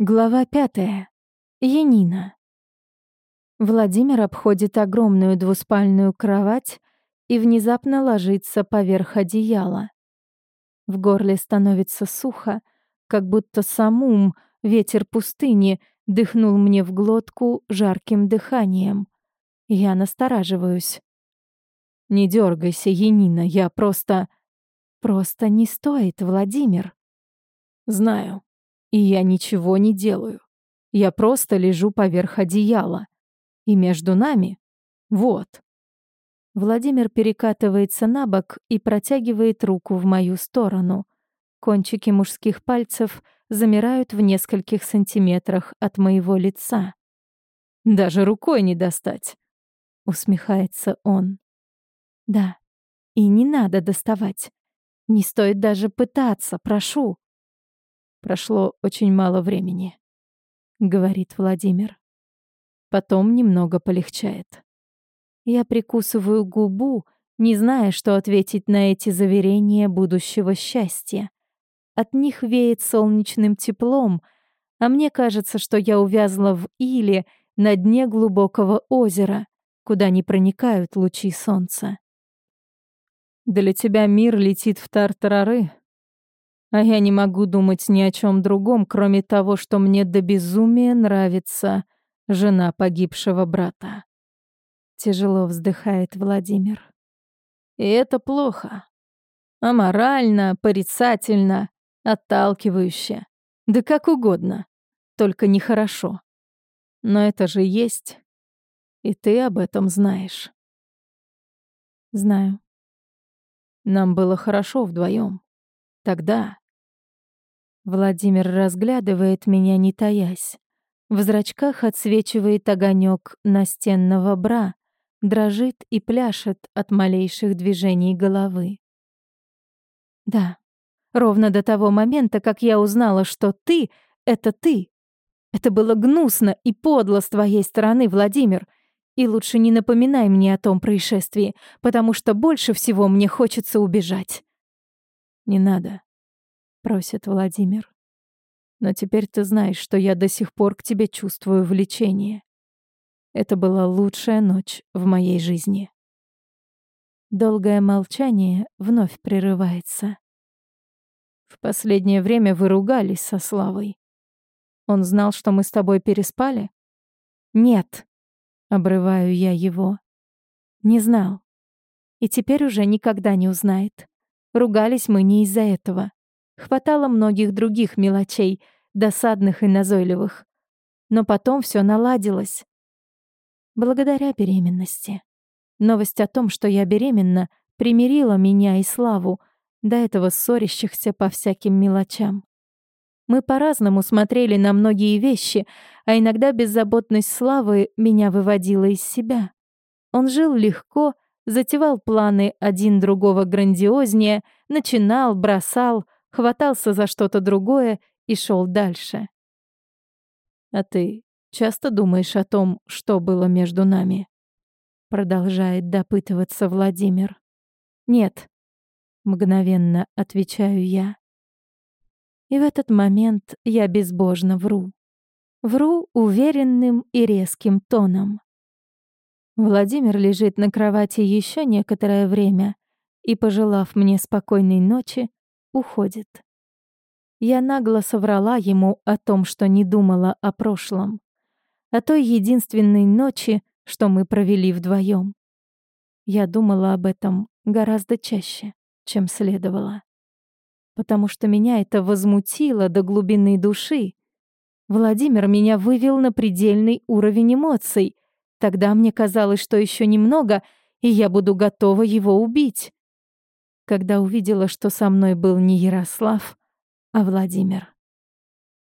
Глава пятая. Янина. Владимир обходит огромную двуспальную кровать и внезапно ложится поверх одеяла. В горле становится сухо, как будто самум, ветер пустыни, дыхнул мне в глотку жарким дыханием. Я настораживаюсь. «Не дергайся, Янина, я просто...» «Просто не стоит, Владимир». «Знаю», и я ничего не делаю. Я просто лежу поверх одеяла. И между нами — вот. Владимир перекатывается на бок и протягивает руку в мою сторону. Кончики мужских пальцев замирают в нескольких сантиметрах от моего лица. «Даже рукой не достать», — усмехается он. «Да, и не надо доставать. Не стоит даже пытаться, прошу. Прошло очень мало времени, говорит Владимир. Потом немного полегчает. Я прикусываю губу, не зная, что ответить на эти заверения будущего счастья. От них веет солнечным теплом, а мне кажется, что я увязла в иле на дне глубокого озера, куда не проникают лучи солнца. Для тебя мир летит в тартарары, а я не могу думать ни о чем другом, кроме того, что мне до безумия нравится жена погибшего брата. Тяжело вздыхает Владимир. И это плохо. Аморально, порицательно, отталкивающе. Да как угодно. Только нехорошо. Но это же есть. И ты об этом знаешь. Знаю. Нам было хорошо вдвоем. Тогда, Владимир разглядывает меня, не таясь. В зрачках отсвечивает огонек настенного бра, дрожит и пляшет от малейших движений головы. Да, ровно до того момента, как я узнала, что ты — это ты. Это было гнусно и подло с твоей стороны, Владимир. И лучше не напоминай мне о том происшествии, потому что больше всего мне хочется убежать. Не надо, просит Владимир. Но теперь ты знаешь, что я до сих пор к тебе чувствую влечение. Это была лучшая ночь в моей жизни. Долгое молчание вновь прерывается. В последнее время вы ругались со Славой. Он знал, что мы с тобой переспали? Нет, обрываю я его. Не знал. И теперь уже никогда не узнает. Ругались мы не из-за этого. Хватало многих других мелочей, досадных и назойливых. Но потом все наладилось. Благодаря беременности. Новость о том, что я беременна, примирила меня и Славу, до этого ссорящихся по всяким мелочам. Мы по-разному смотрели на многие вещи, а иногда беззаботность Славы меня выводила из себя. Он жил легко, затевал планы один другого грандиознее, начинал, бросал, хватался за что-то другое и шел дальше. «А ты часто думаешь о том, что было между нами?» Продолжает допытываться Владимир. «Нет», — мгновенно отвечаю я. И в этот момент я безбожно вру. Вру уверенным и резким тоном. Владимир лежит на кровати еще некоторое время и, пожелав мне спокойной ночи, уходит. Я нагло соврала ему о том, что не думала о прошлом, о той единственной ночи, что мы провели вдвоем. Я думала об этом гораздо чаще, чем следовало. Потому что меня это возмутило до глубины души. Владимир меня вывел на предельный уровень эмоций. Тогда мне казалось, что еще немного, и я буду готова его убить когда увидела, что со мной был не Ярослав, а Владимир.